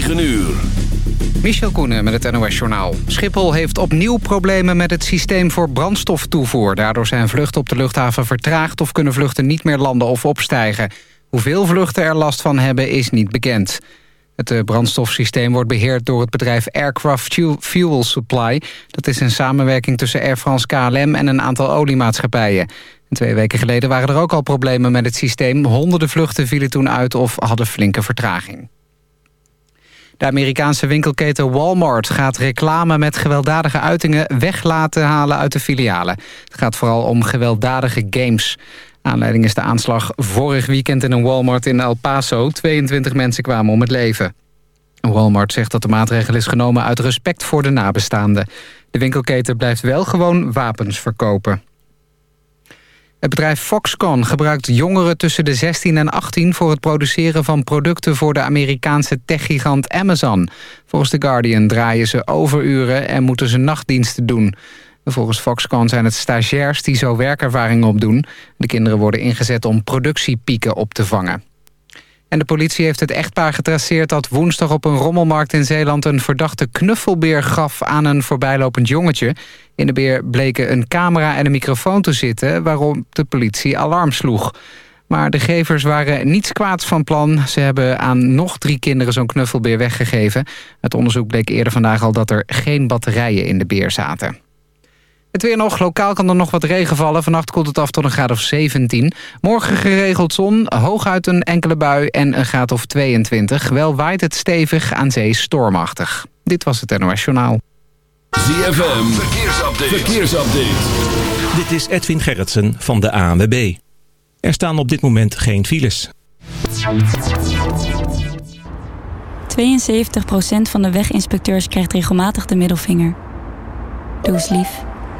9 uur. Michel Koenen met het NOS-journaal. Schiphol heeft opnieuw problemen met het systeem voor brandstoftoevoer. Daardoor zijn vluchten op de luchthaven vertraagd... of kunnen vluchten niet meer landen of opstijgen. Hoeveel vluchten er last van hebben is niet bekend. Het eh, brandstofsysteem wordt beheerd door het bedrijf Aircraft Fuel Supply. Dat is een samenwerking tussen Air France KLM en een aantal oliemaatschappijen. twee weken geleden waren er ook al problemen met het systeem. Honderden vluchten vielen toen uit of hadden flinke vertraging. De Amerikaanse winkelketen Walmart gaat reclame met gewelddadige uitingen weg laten halen uit de filialen. Het gaat vooral om gewelddadige games. Aanleiding is de aanslag vorig weekend in een Walmart in El Paso. 22 mensen kwamen om het leven. Walmart zegt dat de maatregel is genomen uit respect voor de nabestaanden. De winkelketen blijft wel gewoon wapens verkopen. Het bedrijf Foxconn gebruikt jongeren tussen de 16 en 18... voor het produceren van producten voor de Amerikaanse techgigant Amazon. Volgens The Guardian draaien ze overuren en moeten ze nachtdiensten doen. Volgens Foxconn zijn het stagiairs die zo werkervaring opdoen. De kinderen worden ingezet om productiepieken op te vangen. En de politie heeft het echtpaar getraceerd dat woensdag op een rommelmarkt in Zeeland... een verdachte knuffelbeer gaf aan een voorbijlopend jongetje. In de beer bleken een camera en een microfoon te zitten... waarom de politie alarm sloeg. Maar de gevers waren niets kwaads van plan. Ze hebben aan nog drie kinderen zo'n knuffelbeer weggegeven. Het onderzoek bleek eerder vandaag al dat er geen batterijen in de beer zaten. Het weer nog. Lokaal kan er nog wat regen vallen. Vannacht koelt het af tot een graad of 17. Morgen geregeld zon, hooguit een enkele bui en een graad of 22. Wel waait het stevig, aan zee stormachtig. Dit was het NOS Journaal. ZFM, verkeersupdate. verkeersupdate. Dit is Edwin Gerritsen van de ANWB. Er staan op dit moment geen files. 72% van de weginspecteurs krijgt regelmatig de middelvinger. Doe eens lief.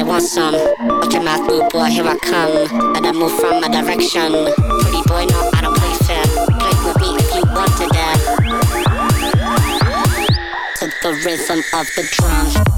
Everybody wants some. Watch your mouth move, boy, here I come. Better move from my direction. Pretty boy, no, I don't play fair. Play with me if you want to dare. To the rhythm of the drum.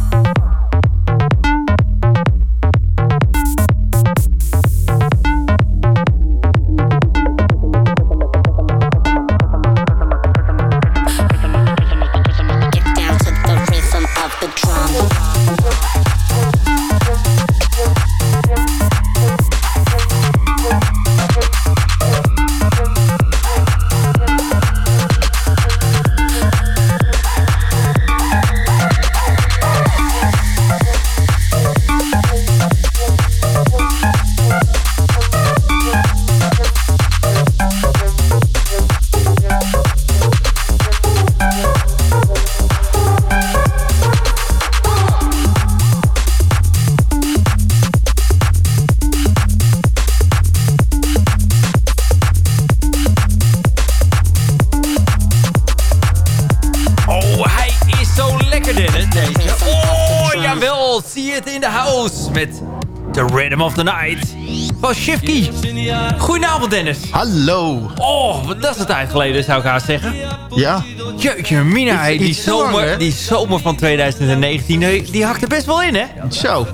Van Shifky. Goedenavond Dennis. Hallo. Oh, dat is een tijd geleden zou ik haast zeggen. Ja. Jeetje mina, die, zomer, die zomer van 2019, die hakte best wel in hè? Zo.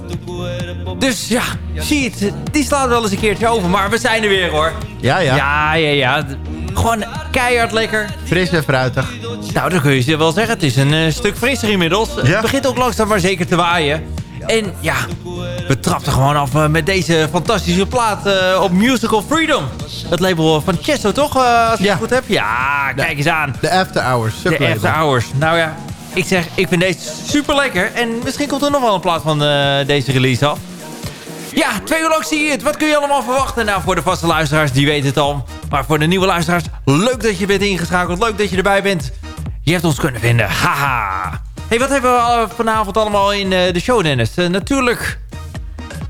Dus ja, zie het, die slaat wel eens een keertje over. Maar we zijn er weer hoor. Ja, ja. Ja, ja, ja. Gewoon keihard lekker. Fris en fruitig. Nou, dat kun je wel zeggen. Het is een uh, stuk frisser inmiddels. Ja. Het begint ook langzaam maar zeker te waaien. En ja, we trapten gewoon af eh, met deze fantastische plaat uh, op Musical Freedom. Het label van Chesto, toch? Uh, als ik het goed heb. Ja, kijk eens aan. De After Hours. De After Hours. Nou ja, ik zeg, ik vind deze super lekker. En misschien komt er nog wel een plaat van deze release af. Ja, twee uur lang zie je het. Wat kun je allemaal verwachten? Nou, voor de vaste luisteraars, die weten het al. Maar voor de nieuwe luisteraars, leuk dat je bent ingeschakeld. Leuk dat je erbij bent. Je hebt ons kunnen vinden. Haha. Hey, wat hebben we vanavond allemaal in de show, Dennis? natuurlijk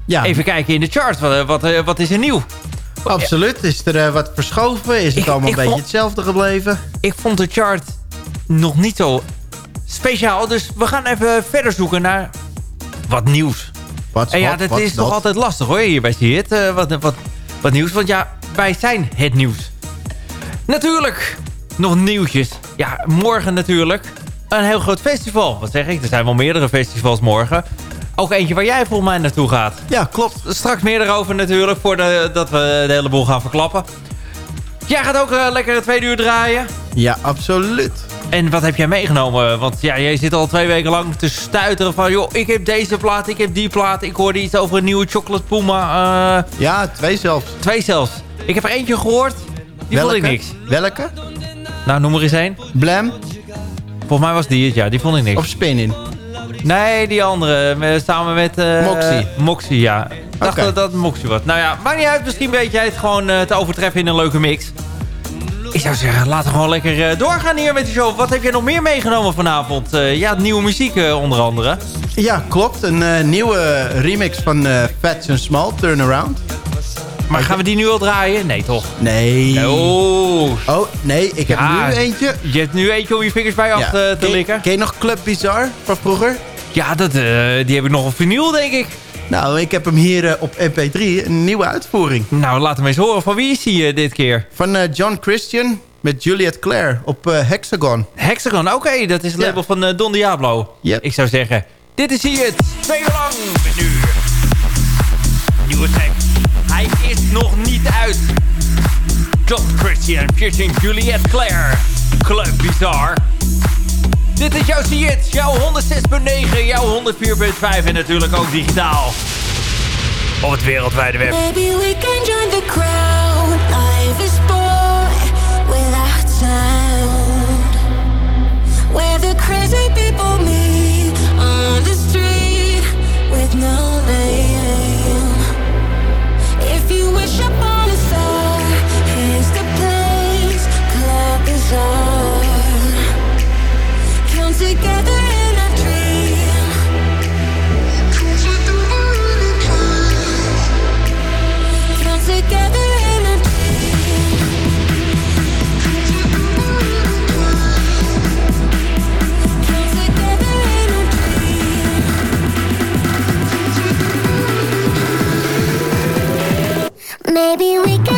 ja. Even kijken in de chart. Wat, wat, eh, wat is er nieuw? Absoluut. Is er wat verschoven? Is het allemaal een beetje hetzelfde gebleven? Ik vond de chart nog niet zo speciaal. Dus we gaan even verder zoeken naar wat nieuws. Wat, en ja, dat is toch altijd lastig hoor, hier bij. Uh, wat, wat, wat nieuws, want ja, wij zijn het nieuws. Natuurlijk, nog nieuwtjes. Ja, morgen natuurlijk een heel groot festival. Wat zeg ik? Er zijn wel meerdere festivals morgen. Ook eentje waar jij volgens mij naartoe gaat. Ja, klopt. Straks meer erover natuurlijk, voordat we de hele boel gaan verklappen. Jij gaat ook uh, lekker het tweede uur draaien. Ja, absoluut. En wat heb jij meegenomen? Want ja, jij zit al twee weken lang te stuiteren van... joh, ik heb deze plaat, ik heb die plaat. Ik hoorde iets over een nieuwe Chocolate Puma. Uh... Ja, twee zelfs. Twee zelfs. Ik heb er eentje gehoord. Die vond ik niks. Welke? Nou, noem er eens één. Blam. Volgens mij was die het, ja. Die vond ik niks. Of Spinning. Nee, die andere. Samen met... Uh, Moxie. Moxie, ja. Ik dacht dat dat Moxie was. Nou ja, maakt niet uit. Misschien weet jij het gewoon uh, te overtreffen in een leuke mix. Ik zou zeggen, laten we gewoon lekker uh, doorgaan hier met de show. Wat heb je nog meer meegenomen vanavond? ja, nieuwe muziek onder andere. Ja, klopt. Een nieuwe remix van Fats and Small, Turnaround. Maar gaan we die nu al draaien? Nee, toch? Nee. Oh. Oh, nee. Ik heb nu eentje. Je hebt nu eentje om je vingers bij af te, te likken. Ken je nog Club Bizarre van vroeger? Ja, dat, uh, die heb ik nog op vinyl, denk ik. Nou, ik heb hem hier uh, op MP3. Een nieuwe uitvoering. Nou, laat hem eens horen. Van wie is hij uh, dit keer? Van John Christian met Juliet Claire op Hexagon. Hexagon, oké. dat is het label van Don Diablo. Yep. Ik zou zeggen, dit is hier het. Twee uur lang. Nu. Nieuwe track. Hij is nog niet uit. John Christian featuring Juliette Claire. Club Bizarre. Dit is jouw Siet, jouw 106.9, jouw 104.5 en natuurlijk ook digitaal. Op het wereldwijde web. Is Maybe we can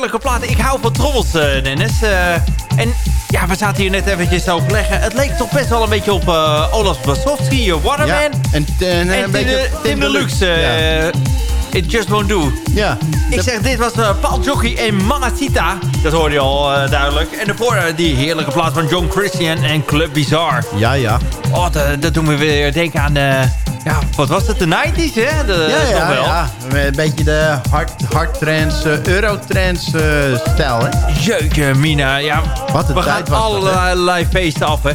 Heerlijke plaat. Ik hou van trommels, eh, Dennis. Eh, en ja, we zaten hier net eventjes te overleggen. Het leek toch best wel een beetje op uh, Olaf Basowski, Waterman. Ja, en, en, En een beetje Tim, Deluxe. Ja. eh, It Just Won't Do. ja. Ik zeg, dit was eh, Paul Jockey en Mamacita. Dat hoorde je al eh, duidelijk. En daarvoor eh, die heerlijke plaat van John Christian en Club Bizarre. Ja, ja. Oh, dat, dat doen we weer denken aan de... Ja, wat was het? De 90s, hè? De, Ja, ja, wel. ja. Een beetje de hard, hard trance, eh, eurotrance eh, stijl, hè? Jeetje, Mina. Ja, Wat een we gaan tijd hè? allerlei feesten af, hè?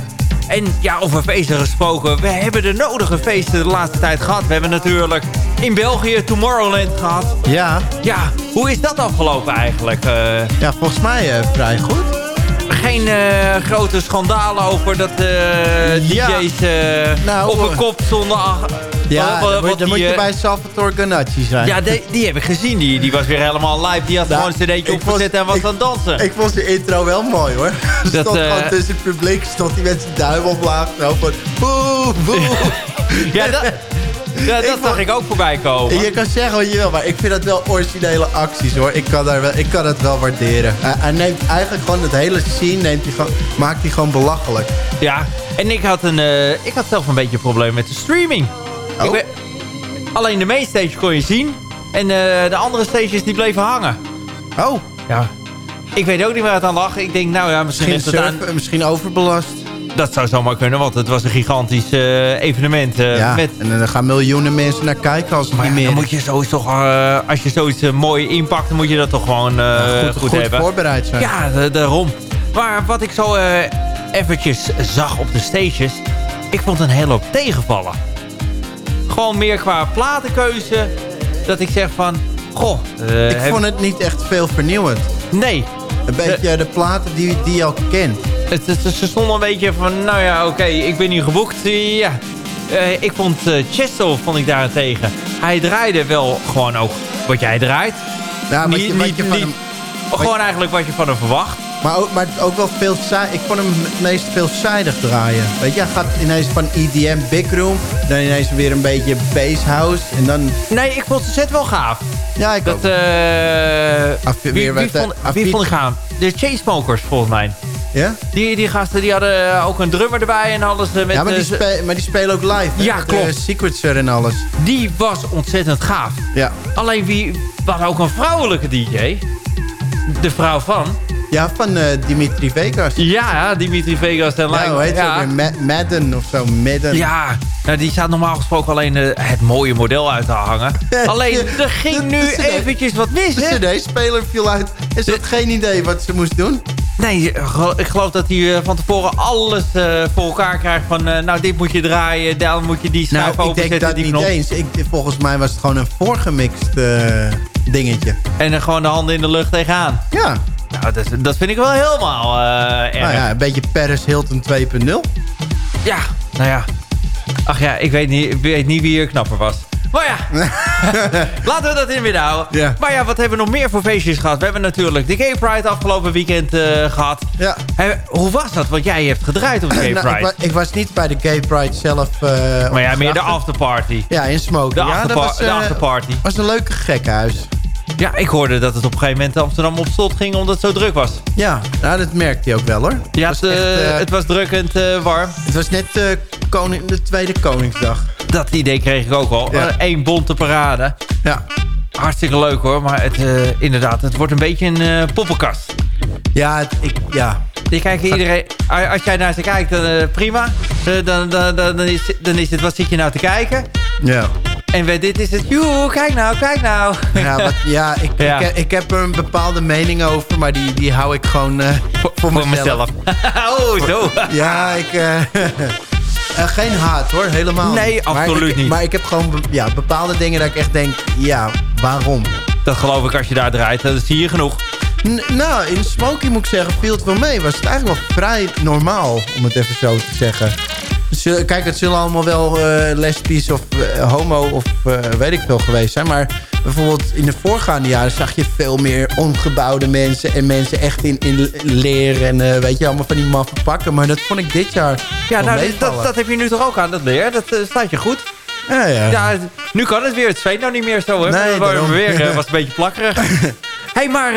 En ja, over feesten gesproken. We hebben de nodige feesten de laatste tijd gehad. We hebben natuurlijk in België Tomorrowland gehad. Ja, Ja, hoe is dat afgelopen eigenlijk? Eh, ja volgens mij eh, vrij goed. Geen eh, grote schandalen over dat eh, Ja. DJ's eh, Nou, op een eh, kop stonden. Ja, wat- moet, dan die, moet je eh, bij Salvatore Ganacci zijn. Ja, die, die heb ik gezien. Die, die was weer helemaal live. Die had Nou, gewoon een cd'tje opgezet en was ik- aan het dansen. Ik vond zijn intro wel mooi hoor. Dat, stond eh, gewoon tussen het publiek, stond hij met zijn duim omlaag. Zo van, boe, boe. ja, dat, dat Ik zag vond- ik ook voorbij komen. En je kan zeggen wat je wil, maar ik vind dat wel originele acties hoor. Ik kan, daar wel, ik kan het wel waarderen. Hij, hij neemt eigenlijk gewoon het hele scene, neemt hij gewoon, maakt hij gewoon belachelijk. Ja, en ik had, een, eh, ik had zelf een beetje een probleem met de streaming. Oh. Ik alleen de mainstage kon je zien. En eh, de andere stages die bleven hangen. Oh, Ja. Ik weet ook niet waar het aan lag. Ik denk, nou ja, misschien, misschien, ligt het aan... misschien overbelast. Dat zou zomaar kunnen, want het was een gigantisch eh, evenement. eh, ja, met, en dan gaan miljoenen mensen naar kijken als het maar niet meer dan moet je sowieso toch, eh, als je zoiets mooi inpakt, dan moet je dat toch gewoon goed, goed, goed hebben. voorbereid zijn. Ja, da- daarom. Maar wat ik zo eventjes zag op de stages, ik vond een hele hoop tegenvallen. Gewoon meer qua platenkeuze, dat ik zeg van, goh, eh, ik heb- vond het niet echt veel vernieuwend. nee. Een beetje de platen die, die je al kent. Het, het, ze stonden een beetje van, nou ja, oké, ik ben hier geboekt. Ja. Eh, ik vond uh, vond ik daarentegen. Hij draaide wel gewoon ook wat jij draait. Ja, wat Niet- je, wat niet- je van niet- hem, Gewoon eigenlijk wat je van hem verwacht. maar, ook, maar ook wel veel Ik vond hem het meest veelzijdig draaien. Weet je, hij gaat ineens van EDM Big Room. Dan ineens weer een beetje bass house. En dan... Nee, ik vond de set wel gaaf. Ja, ik Dat, ook. eh Af- wie, wie, vond, wie vond ik gaaf? De Chainsmokers, volgens mij. Ja? Die, die gasten die hadden eh, ook een drummer erbij en alles. eh, met, ja, maar die, eh, maar die spelen ook live. hè? Ja, Met, klopt. en alles. die was ontzettend gaaf. Ja. Alleen wie was ook een vrouwelijke DJ. De vrouw van. Ja, van Dimitri Vegas. Ja, Dimitri Vegas en hoe heet ja. ook weer? Ma- Madden of zo. Madden. Ja, nou, die staat normaal gesproken alleen het mooie model uit te hangen. Alleen, er ging De- nu de eventjes wat mis, hè? De cd-speler viel uit. En ze had geen idee wat ze moest doen. Nee, ik geloof dat hij eh, van tevoren alles eh, voor elkaar krijgt van... eh, nou, dit moet je draaien, dan moet je die schijf Nou, ik denk openzetten, dat die niet knop. eens. Ik, volgens mij was het gewoon een voorgemixt dingetje. En dan gewoon de handen in de lucht tegenaan. Ja, Nou, dat, dat vind ik wel helemaal erg. nou ja, een beetje Paris Hilton 2.0. Ja, nou ja. Ach ja, ik weet niet, ik weet niet wie er knapper was. Maar ja, laten we dat in midden houden. Maar ja, wat hebben we nog meer voor feestjes gehad? We hebben natuurlijk de Gay Pride afgelopen weekend eh, gehad. Ja. Hoe was dat? Want jij hebt gedraaid op de Gay Nou, ik, Pride. wa- ik was niet bij de Gay Pride zelf. eh, maar ja, meer de afterparty. Ja, in Smoking. De, ja, afterpa- dat was, de eh, afterparty. was een leuke gekhuis. Ja, ik hoorde dat het op een gegeven moment Amsterdam op slot ging omdat het zo druk was. Ja, nou, dat merkte je ook wel hoor. Ja, het, het, was echt, eh, eh, het was drukkend eh, warm. het was net koning, de tweede Koningsdag. Dat idee kreeg ik ook al. Ja. Eén bonte parade. Ja, Hartstikke leuk hoor, maar het, inderdaad, het wordt een beetje een poppenkast. ja, het, ik, ja. Die kijken iedereen, als jij naar ze kijkt, dan prima. Dan, dan, dan, dan, is, dan is het, wat zit je nou te kijken? ja. En bij dit is het, joe, kijk nou, kijk nou. Ja, wat, ja, ik, Ja. Ik, ik heb er een bepaalde mening over, maar die, die hou ik gewoon eh, voor, voor mezelf. oh, zo. Ja, ik... eh, eh, geen haat hoor, helemaal Nee, niet. Maar absoluut ik- niet. Maar ik heb gewoon ja, bepaalde dingen dat ik echt denk, ja, waarom? Dat geloof ik als je daar draait, dat zie je genoeg. N- nou, in Smoky moet ik zeggen, viel het wel mee. Was het eigenlijk wel vrij normaal, om het even zo te zeggen. Kijk, het zullen allemaal wel eh, lesbisch of eh, homo of eh, weet ik veel geweest zijn. Maar bijvoorbeeld in de voorgaande jaren zag je veel meer ongebouwde mensen. En mensen echt in, in leer en weet je, allemaal van die maffe pakken. Maar dat vond ik dit jaar Ja, nou, dat, dat heb je nu toch ook aan, dat leer. Dat staat je goed. Ja, ja. Ja, nu kan het weer. Het zweet nou niet meer zo, hè? Nee, daarom. weer was een beetje plakkerig. hey, maar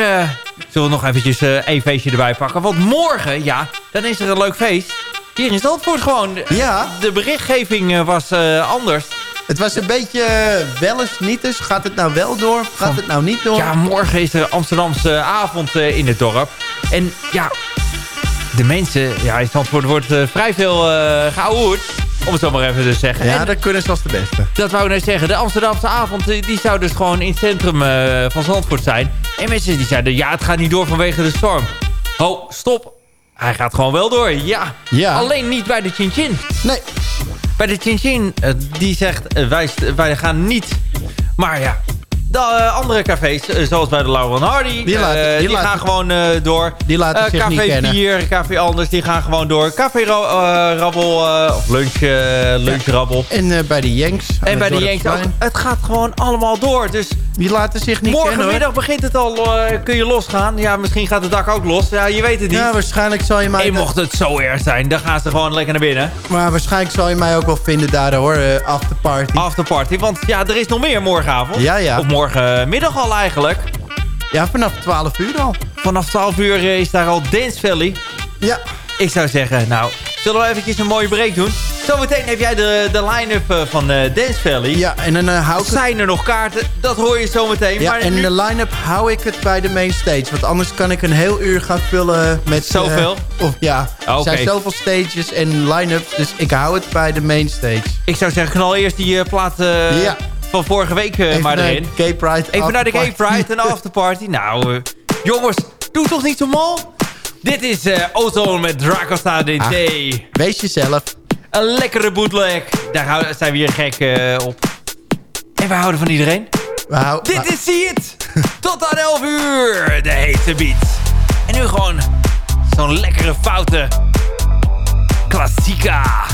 zullen we nog eventjes één feestje erbij pakken? Want morgen, ja, dan is er een leuk feest. Hier in Zandvoort gewoon. Ja. De berichtgeving eh, was eh, anders. Het was een beetje eh, wel eens, niet eens. Gaat het nou wel door? Gaat het nou niet door? Ja, morgen is er Amsterdamse avond in het dorp. En ja, de mensen... Ja, in Zandvoort wordt vrij veel geouwehoerd. Om het zo maar even te zeggen. Ja, En dat kunnen ze als de beste. Dat wou ik net zeggen. De Amsterdamse avond die zou dus gewoon in het centrum van Zandvoort zijn. En mensen die zeiden, ja, het gaat niet door vanwege de storm. Ho, stop. Hij gaat gewoon wel door. Ja. Ja. Alleen niet bij de Chin Chin. Nee. Bij de Chin Chin, eh, die zegt, eh, wij, wij gaan niet. Maar ja, de eh, andere cafés, zoals bij de Lauren Hardy, Die die die gaan gewoon door. Die laten zich niet Café kennen. 4, Café Anders, die gaan gewoon door. Café Ra- Rabbel, of Lunch, eh, lunchrabbel. En eh, bij de Yanks. En bij de Yanks ook. Het gaat gewoon allemaal door. Dus Die laten zich niet kennen morgenmiddag begint het al, eh, kun je losgaan. Ja, misschien gaat het dak ook los. Ja, je weet het niet. Ja, waarschijnlijk zal je mij... en mocht het zo erg zijn, dan gaan ze gewoon lekker naar binnen. Maar waarschijnlijk zal je mij ook wel vinden daar hoor, eh, afterparty. Afterparty. Want ja, er is nog meer morgenavond. Ja, ja. Of morgenmiddag al eigenlijk. Ja, vanaf 12 uur al. Vanaf 12 uur eh, is daar al Dance Valley. Ja. Ik zou zeggen, nou, zullen we eventjes een mooie break doen? Zometeen heb jij de, de line-up eh, van eh, Dance Valley. Ja, en dan eh, hou ik het... Zijn er nog kaarten? Dat hoor je zometeen. Ja, maar en nu- in de line-up hou ik het bij de main stage. Want anders kan ik een heel uur gaan vullen met... Zoveel? of ja, er Oké. zijn zoveel stages en line-ups. Dus ik hou het bij de main stage. Ik zou zeggen, knal eerst die eh, plaat Ja. van vorige week maar erin. Gay Pride Even naar de Gay. Pride en afterparty. Nou, jongens, doe toch niet zo mal? Dit is eh Ozone met Dracosta DT. Ach. Wees jezelf. Een lekkere bootleg. Daar zijn we hier gek eh, op. En we houden van iedereen. Hou- Dit is See It. Tot aan 11 uur. De hete beat. En nu gewoon zo'n lekkere foute klassieka.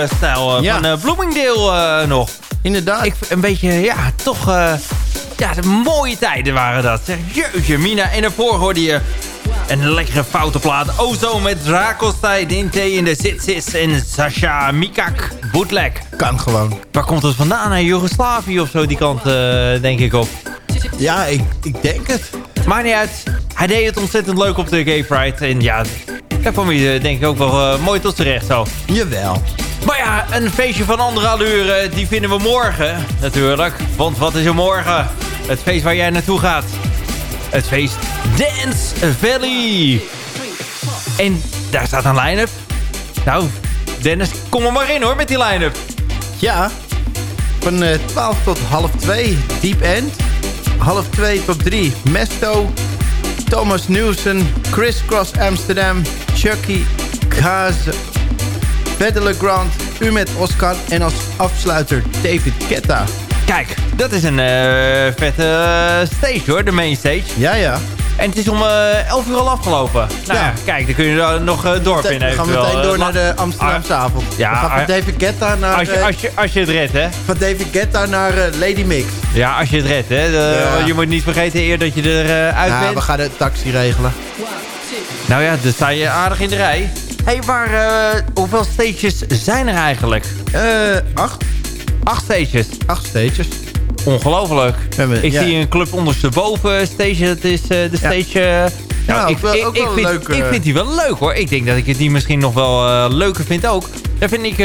Rivaro-stijl eh, Ja. van eh, Bloomingdale eh, nog. Inderdaad. Ik, een beetje, ja, toch... ja, de mooie tijden waren dat. Zeg, jeetje, Mina. En daarvoor hoorde je een lekkere foute plaat. Ozo met Dracostij, Dinte in de Zitsis en Sasha Mikak. Bootleg. kan gewoon. Waar komt het vandaan? Hè? Joegoslavië of zo, die kant, denk ik op. Ja, ik, ik denk het. Maakt niet uit. Hij deed het ontzettend leuk op de Gay Pride. En ja, daar kwam hij denk ik ook wel mooi tot z'n recht zo. Jawel. Maar ja, een feestje van andere allure, die vinden we morgen natuurlijk. Want wat is er morgen? Het feest waar jij naartoe gaat. Het feest Dance Valley. En daar staat een line-up. Nou, Dennis, kom er maar in hoor met die line-up. Ja. Van eh 12 tot half 2. Deep End. Half 2 tot 3. Mesto. Thomas Newson. Crisscross Amsterdam. Chucky. Kaas. Grant. U met Oscar. En als afsluiter David Ketta. Kijk, dat is een eh, vette eh, stage hoor, de main stage. Ja, ja. En het is om eh 11 uur al afgelopen. Nou ja, Ja. kijk, dan kun je er nog uh, Dan gaan we eventueel. meteen door naar de Amsterdamse avond. Ja, we gaan ah. van David Guetta naar, Als je, als, je, als je het redt, hè? van David Guetta naar Lady Mix. Ja, als je het redt, hè? De- Ja. want Je moet niet vergeten eer dat je er eh, uit Ja, bent. we gaan de taxi regelen. Nou ja, dan sta je aardig in de rij. Hé, hey, maar eh, hoeveel stages zijn er eigenlijk? Eh, acht. Acht stages. Acht stages. Ongelooflijk. Hebben- Ik ja. zie een club ondersteboven stage. Dat is eh, de stage... eh, nou, ik, wel- ik, ik vind, leuk, ik vind die wel leuk hoor. Ik denk dat ik het die misschien nog wel eh, leuker vind ook. Daar vind ik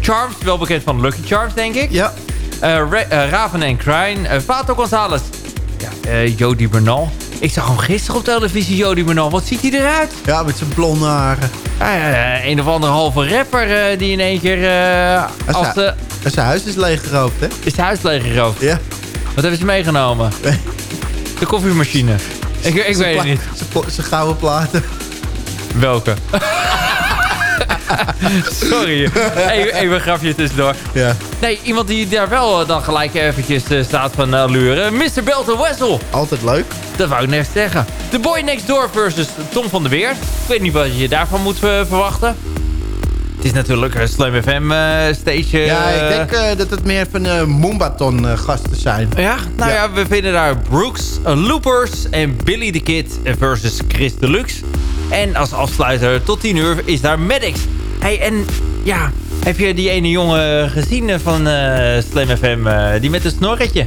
Charms, wel bekend van Lucky Charms denk ik. Ja. Ra- Raven en eh Vato Gonzalez. Ja, Jody Bernal. Ik zag hem gisteren op televisie, Jody Bernal. Wat ziet hij eruit? Ja, met zijn blonde haren. Eh, een of andere halve rapper eh, die in één keer Als En zijn huis is leeggeroofd, hè? is het huis leeggeroofd. Ja. Wat hebben ze meegenomen? De koffiemachine. Ik, ik weet het niet. Zijn Zijn gouden platen. Welke? Sorry. Even, even een grafje tussendoor. Ja. Nee, iemand die daar wel eh, dan gelijk eventjes staat van uh, allure. Mr. Belton Wessel. Altijd leuk. Dat wou ik net zeggen. The Boy Next Door versus Tom van der Weer. Ik weet niet wat je daarvan moet eh, verwachten. Het is natuurlijk een Slam FM eh, stage. eh, Ja, ik denk eh, dat het meer van eh Moombaton eh, gasten zijn. Ja, nou ja. Ja. we vinden daar Brooks, eh, Loopers en Billy the Kid versus Chris Deluxe. En als afsluiter tot 10 uur is daar Maddox. Hey, en ja, heb je die ene jongen gezien eh, van eh Slam FM, eh, die met een snorretje?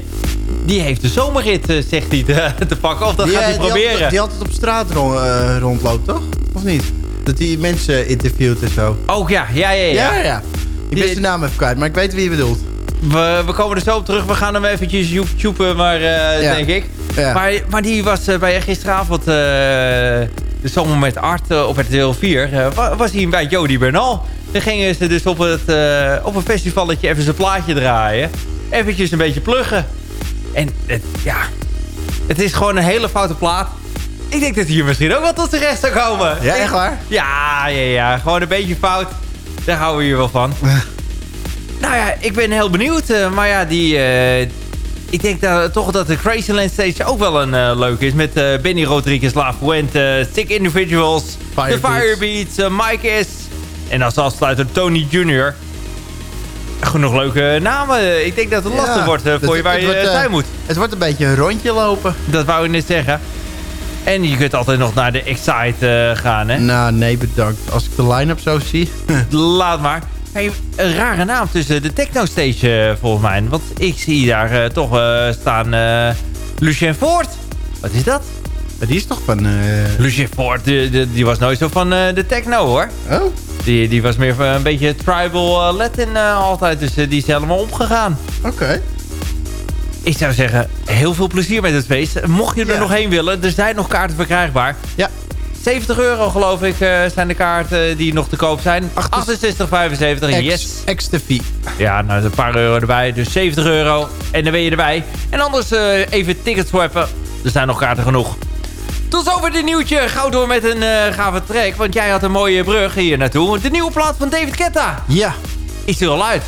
Die heeft de zomerrit, eh, zegt hij, te, te pakken. Of dat gaat hij eh, proberen. die altijd op straat eh, rondloopt, toch? Of niet? Dat hij mensen interviewt en zo. Oh ja, ja, ja, ja. Ja, ja. Ik ben zijn naam even kwijt, maar ik weet wie je bedoelt. We, we komen er zo op terug. We gaan hem eventjes YouTuben, maar Ja. denk ik. Ja. Maar, maar die was eh, bij gisteravond, de zomer met Art op RTL 4, eh, wa- was hij bij Jody Bernal. Dan gingen ze dus op, het, op een festivalletje even zijn plaatje draaien. Eventjes een beetje pluggen. En het, ja, het is gewoon een hele foute plaat. Ik denk dat hier misschien ook wel tot zijn recht zou komen. Ja, echt waar? Ja, ja, ja. Gewoon een beetje fout. Daar houden we hier wel van. Nou ja, ik ben heel benieuwd. eh, maar ja, die... eh, ik denk dat, toch dat de Crazyland Stage ook wel een eh, leuke is. Met Benny Rodriguez, La Fuente, Sick Individuals, The Firebeats. Mike S. En als afsluiter Tony Jr. Genoeg leuke namen. Ik denk dat het lastig Ja, wordt eh, voor dat- je waar je wordt, eh, eh, zijn moet. Het wordt een beetje een rondje lopen. Dat wou ik net zeggen. En je kunt altijd nog naar de Excite gaan, hè? Nou, nee, bedankt. Als ik de line-up zo zie. Laat maar. Hey, een rare naam tussen de techno stage volgens mij. Want ik zie daar toch staan Lucien Ford. Wat is dat? Maar die is toch van... Lucien Ford, die, die, die was nooit zo van eh, de techno hoor. Oh? Die, die was meer van een beetje tribal eh, Latin altijd. Dus die is helemaal omgegaan. Oké. Ik zou zeggen, heel veel plezier met het feest. Mocht je er Ja. nog heen willen, er zijn nog kaarten verkrijgbaar. Ja. 70 euro geloof ik zijn de kaarten die nog te koop zijn. 68,75. Yes. Ex, extra fee. Ja, nou een paar euro erbij. Dus 70 euro. En dan ben je erbij. En anders even tickets swappen. Er zijn nog kaarten genoeg. Tot zover dit nieuwtje. Gauw door met een eh, gave track. Want jij had een mooie brug hier naartoe. De nieuwe plaat van David Ketta. Ja. Is die al uit?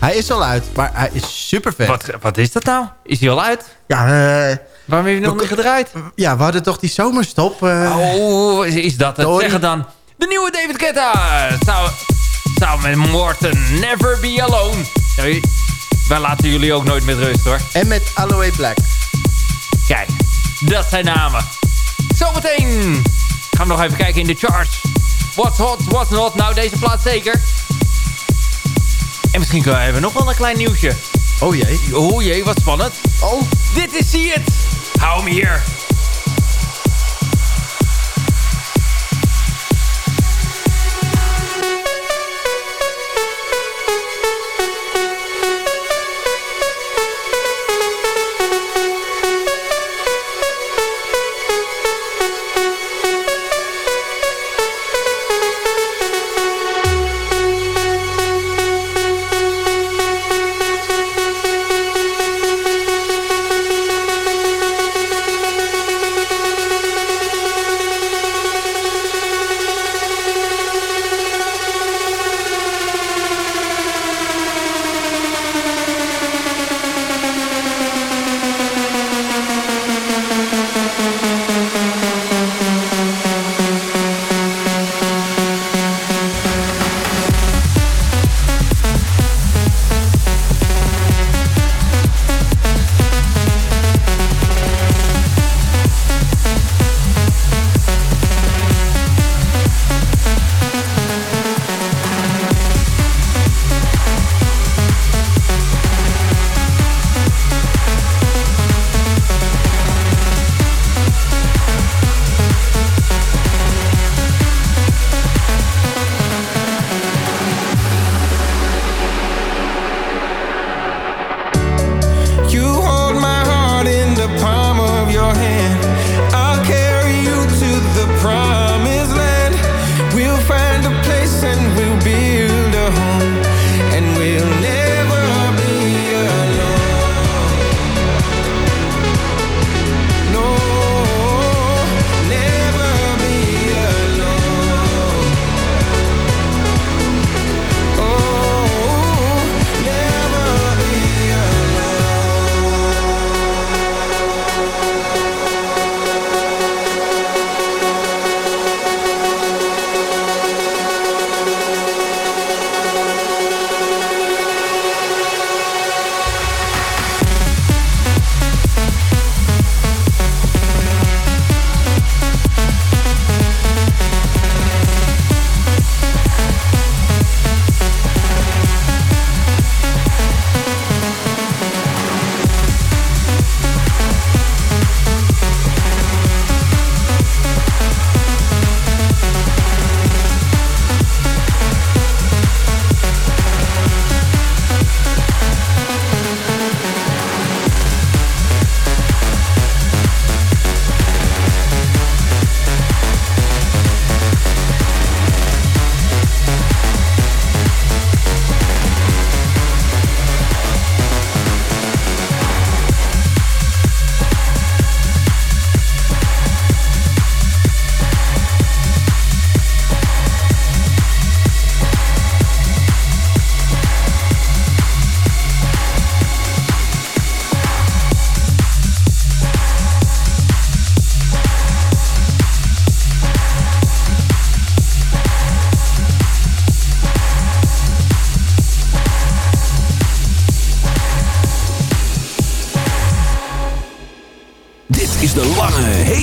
Hij is al uit, maar hij is super vet. Wat, wat is dat nou? Is die al uit? Ja, eh, Waarom heb je nog niet gedraaid? Ja, we hadden toch die zomerstop. eh, Oh, is- is dat het? Sorry. Zeg het dan. De nieuwe David Guetta. Zou, zou met Morten Never Be Alone. Nee, wij laten jullie ook nooit met rust hoor. En met Aloe Black. Kijk, dat zijn namen. Zometeen gaan we nog even kijken in de charts. What's hot, what's not. Nou, deze plaats zeker. En misschien kunnen we even nog wel een klein nieuwtje. Oh jee. Oh jee, wat spannend. Oh. Dit is See It. Hou hem hier.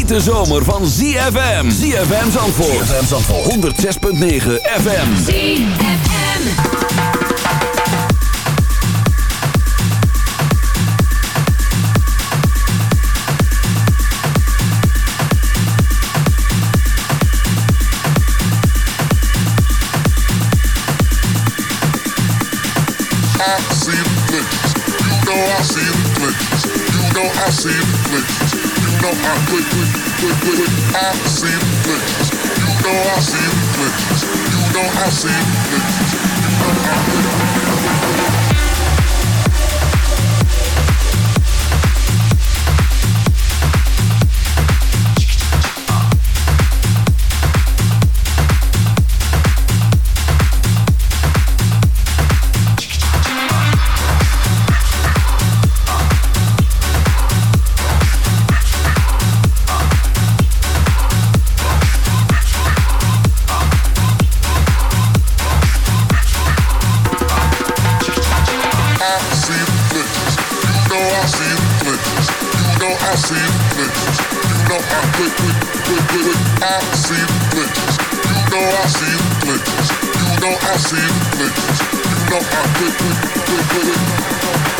Hete zomer van ZFM. ZFM Zandvoort. ZFM Zandvoort. 106.9 FM. I see the glitches. You know I see the glitches. You know I see the glitches. Know I click, click, click, click, click. I see the glitches. You know I see the glitches. You know I see the glitches. You know I click, click, I see the glitches. You know I click, click, click, click, click. I see the glitches. You know I see. You know I see. You know I click, click, click, click, click.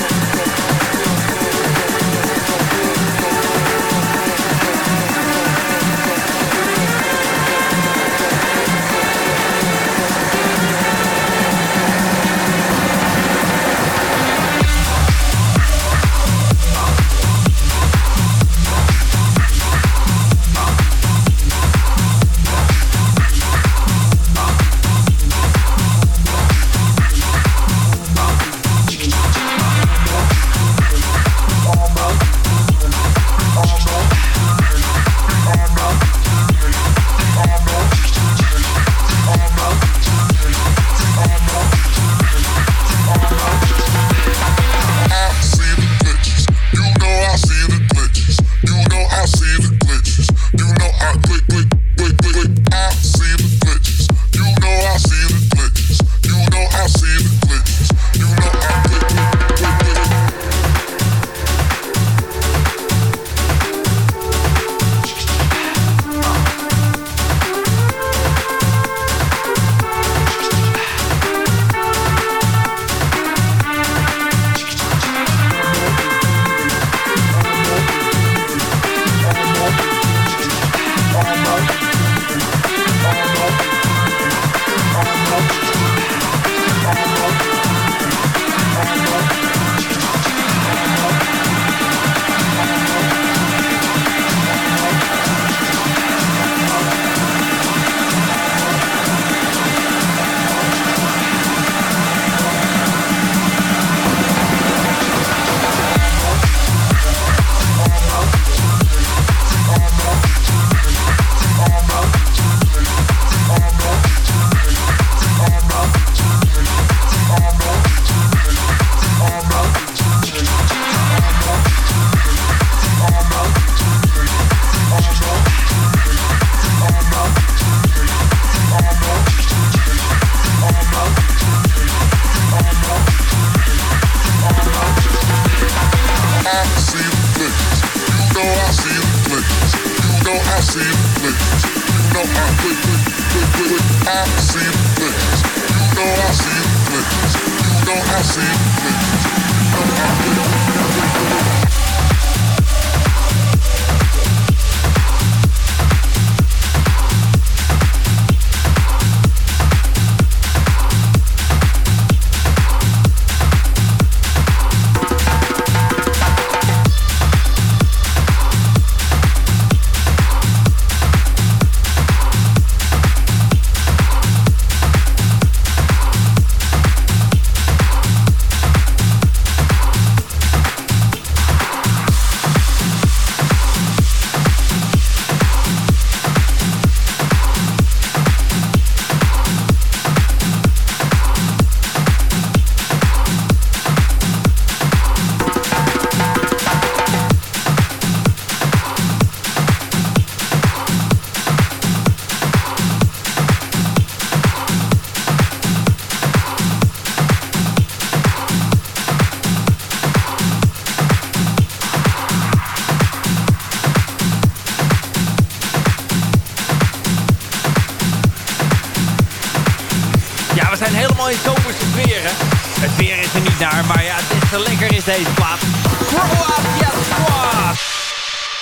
Niet naar, maar ja, dit te lekker is deze plaat. Croatia Squad!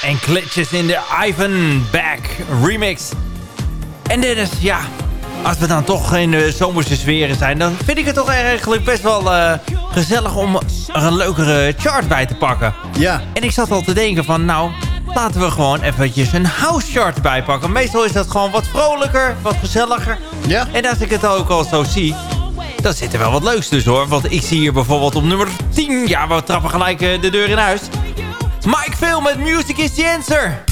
En glitches in de Ivan Back remix. En dit is, ja, als we dan toch in de zomerse sfeer zijn... dan vind ik het toch eigenlijk best wel eh, gezellig om er een leukere chart bij te pakken. Ja. En ik zat al te denken van, nou, laten we gewoon eventjes een house chart bijpakken. Meestal is dat gewoon wat vrolijker, wat gezelliger. Ja. En als ik het ook al zo zie, dan zit er wel wat leuks tussen hoor. Want ik zie hier bijvoorbeeld op nummer 10, ja, we trappen gelijk eh, de deur in huis. Mike Phil met Music is the Answer.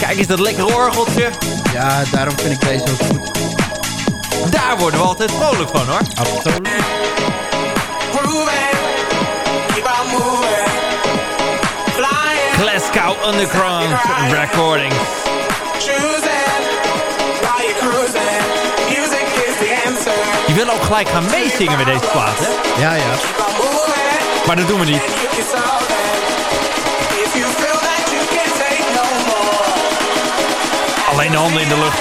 Kijk eens dat lekkere orgeltje. Ja, daarom vind ik deze ook goed. Daar worden we altijd vrolijk van hoor. Absoluut. Glasgow Underground Recordings. Je wil ook gelijk gaan meezingen met deze plaat, hè? Ja, ja. Maar dat doen we niet. Alleen de handen in de lucht.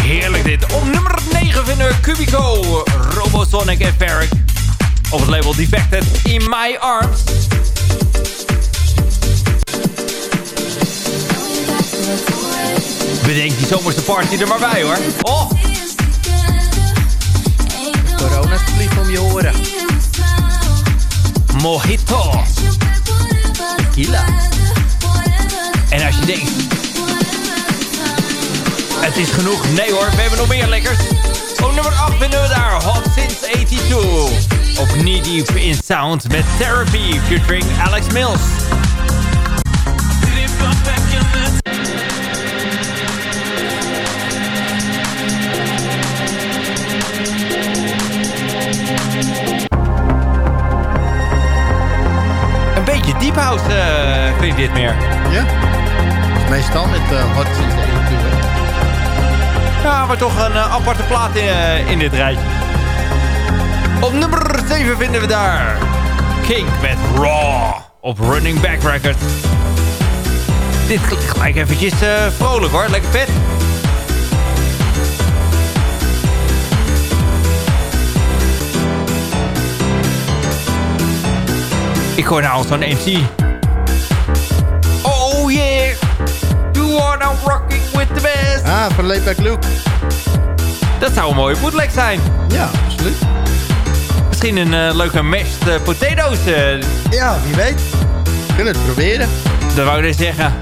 Heerlijk dit. Op nummer 9 vinden we Cubico, Robosonic en Ferric. Op het label Defected in My Arms. Bedenk die zomerse party er maar bij hoor. Oh, Corona vliegt om je oren. mojito. Tequila. En als je denkt... Het is genoeg. Nee hoor, we hebben nog meer lekkers. Op nummer 8 vinden we daar Hot Since 82. Op Knee Deep in Sound met Therapy featuring Alex Mills. Beetje deep house eh, vind ik dit meer. Ja? Meestal met uh, hot 21. Ja, maar toch een eh, aparte plaat in, eh, in dit rijtje. Op nummer 7 vinden we daar Kink met Raw op Running Back Records. Dit klinkt gelijk eventjes vrolijk hoor, lekker vet. Ik hoor nou zo'n MC. Oh yeah, you are now rocking with the best. Ah, van Layback Luke. Dat zou een mooie bootleg zijn. Ja, absoluut. Misschien een eh, leuke mashed eh, potatoes. eh, Ja, wie weet. We kunnen het proberen. dat wou ik dus zeggen.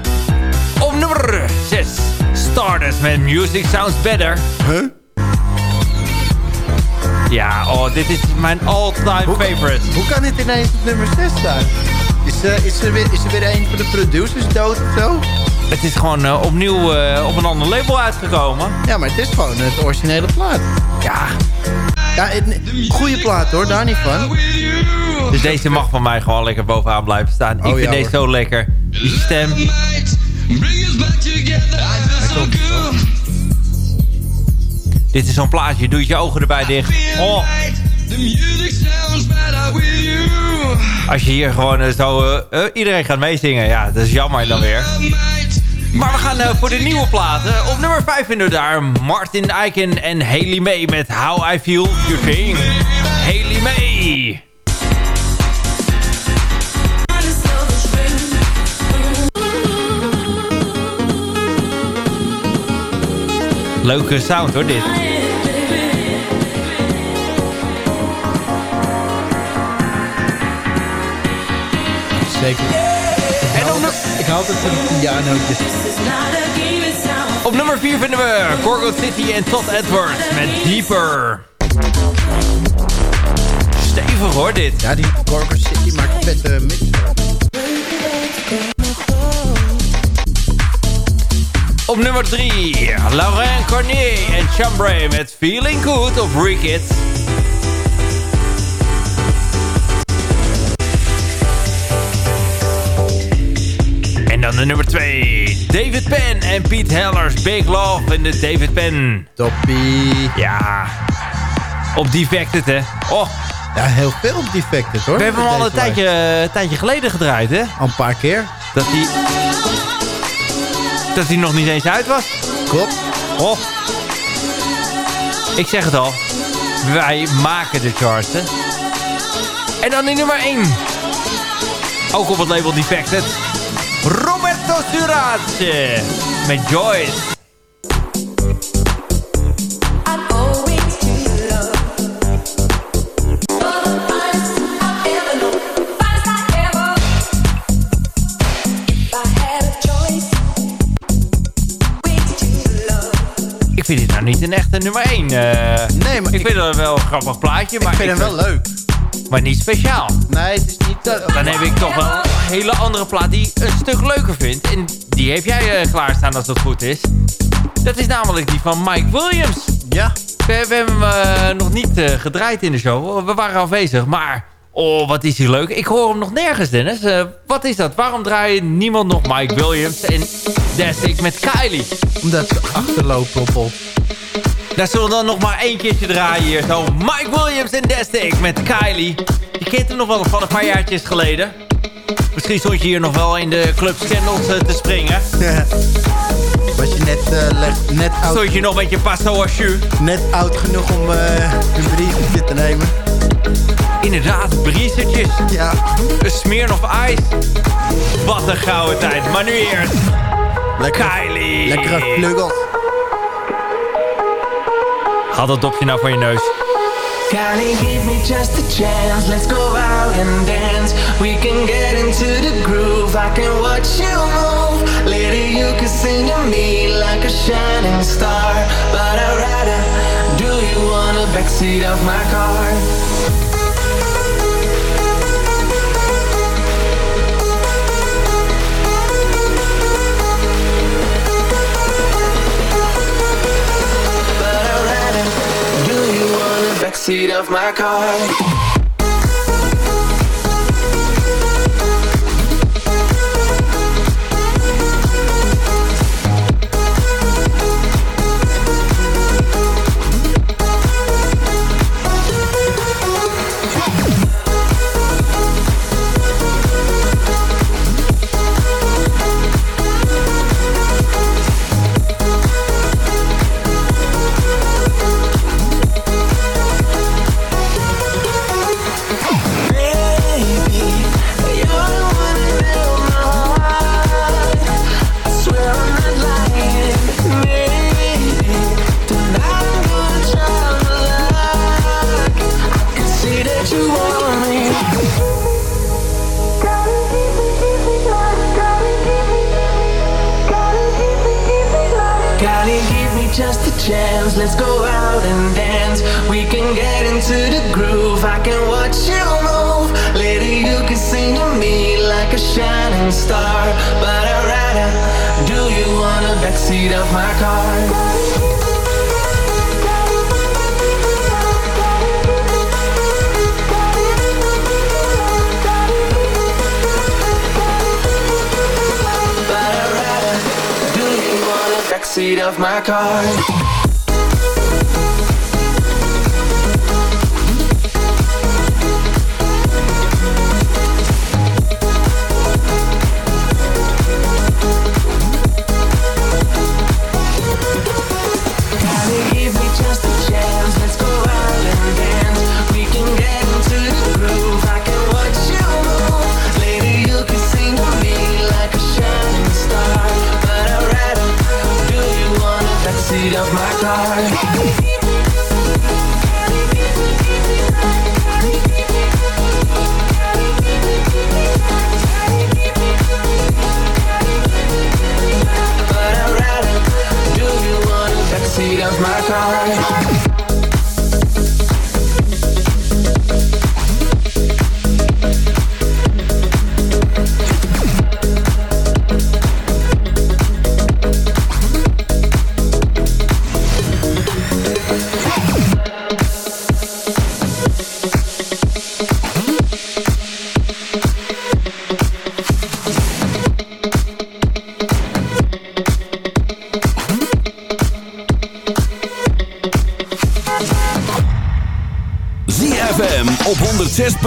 Op nummer 6. Stardust met Music Sounds Better. Huh? Ja, oh, dit is mijn all-time favorite. Hoe kan dit ineens op nummer 6 staan? Is, eh, is, er weer, is er weer een van de producers dood of zo? Het is gewoon eh, opnieuw eh, op een ander label uitgekomen. Ja, maar het is gewoon het originele plaat. Ja, Ja, goede plaat hoor, daar niet van. dus deze mag van mij gewoon lekker bovenaan blijven staan. Ik Oh, vind ja, deze hoor. zo lekker. Die stem. Dit is zo'n plaatje, doe je ogen erbij dicht. Oh. Als je hier gewoon eh, zo... eh, eh, iedereen gaat meezingen. Ja, dat is jammer dan weer. Maar we gaan voor de nieuwe platen. Op nummer 5 vinden we daar Martin Eiken en Haley May met How I Feel You Think. Haley May. Leuke sound hoor dit. Zeker. En op, Ik hou altijd van die pianootjes. op nummer 4 vinden we Corgo City en Todd Edwards met Deeper. Stevig hoor dit. Ja, die Corker City maakt vette mix. Op nummer 3, Laurent Cornier en Chambray met Feeling Good op Rickets. De nummer 2, David Penn en Pete Hellers, Big Love in de David Penn. Toppie. Ja, op Defected hè. Oh, Ja, heel veel defected hoor. we hebben hem al een tijdje, een tijdje geleden gedraaid hè. Al een paar keer. Dat hij... Dat hij nog niet eens uit was. Klopt. Oh. Ik zeg het al. Wij maken de charts, hè. En dan in nummer 1. Ook op het label Defected. Roberto Surace. Met Joyce. Ik vind dit nou niet een echte nummer 1. Nee, maar ik, ik, vind het wel een grappig plaatje, maar ik vind hem wel leuk. maar niet speciaal. Nee, het is eh, Dan heb ik toch wel een hele andere plaat die een stuk leuker vindt. En die heb jij eh, klaarstaan als dat goed is. Dat is namelijk die van Mike Williams. Ja. We, we hebben hem eh, nog niet eh, gedraaid in de show. We waren afwezig, maar... Oh, wat is hij leuk. Ik hoor hem nog nergens, Dennis. Wat is dat? Waarom draait niemand nog Mike Williams en Desik met Kylie? Omdat ze achterlopen op ons. Daar zullen we dan nog maar één keertje draaien hier. Zo, Mike Williams en Destic met Kylie. Je kent hem nog wel van een paar jaartjes geleden. Misschien stond je hier nog wel in de Club Scandals eh, te springen. Was je net, eh, net, oud, Stond je nog met je passo à jus. net oud genoeg om eh, een briefje te nemen? Inderdaad, briesertjes. Ja. Een smeer of ijs. Wat een gouden tijd. Maar nu eerst Lekker, Kylie. lekkere vleugels. Haal dat dopje nou van je neus. Kylie, give me just a chance. Let's go out and dance. We can get into the groove. I can watch you move. Later, you can sing to me like a shining star. But I'd rather do you the backseat of my car. On the backseat of my car.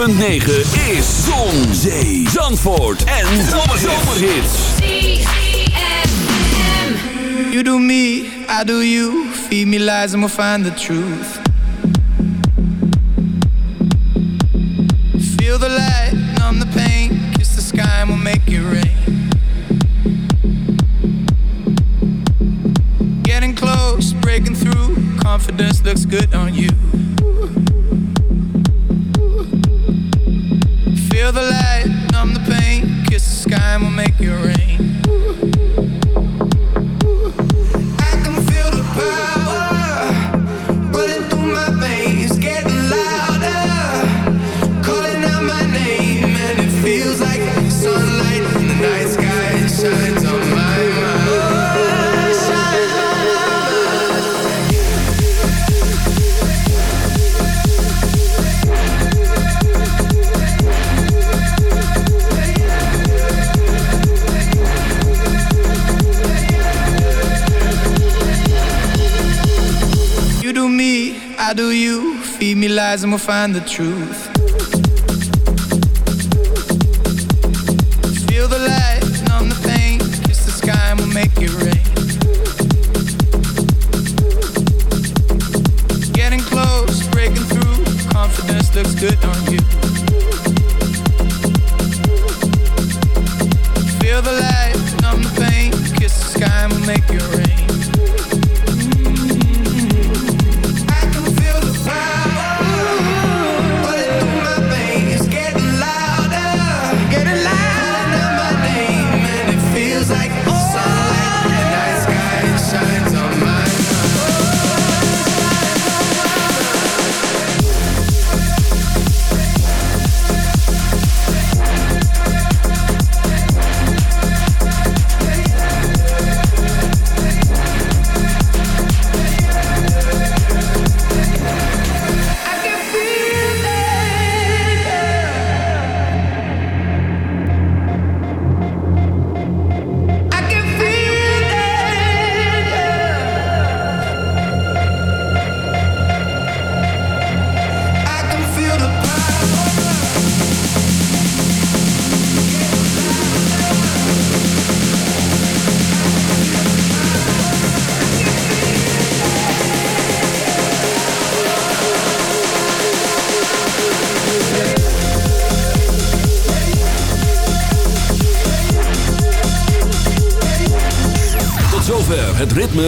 106.9 is Zon, Zee, Zandvoort en Zomerhits. You do me, I do you. Feed me lies and we'll find the truth. We'll find the truth. Feel the light, numb the pain. Kiss the sky and we'll make it rain. Getting close, breaking through. Confidence looks good on you. Feel the light, numb the pain. Kiss the sky and we'll make it rain.